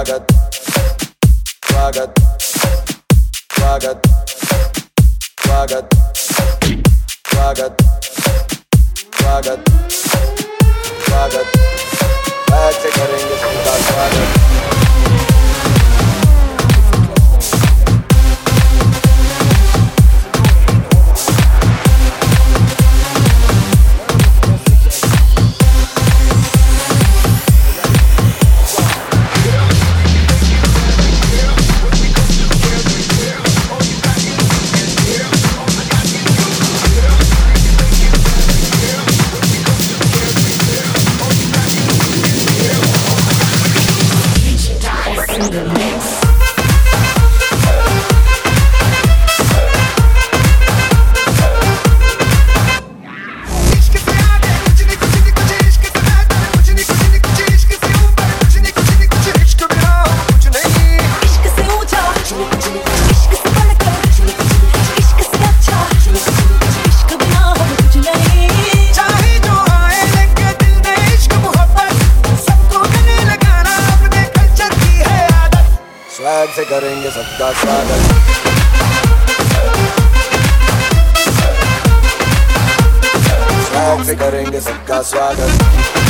Ragat, Ragat, Ragat, Ragat, Ragat, Ragat, Ragat, Ragat, Ragat, Yeah. धूमधाम से करेंगे सबका स्वागत। से करेंगे सबका स्वागत।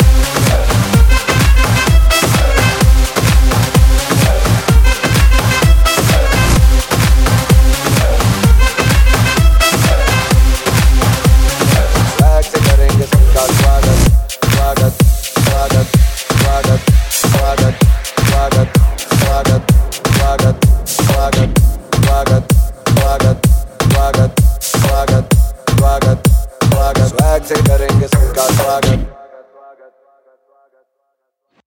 से करेंगे सबका स्वागत।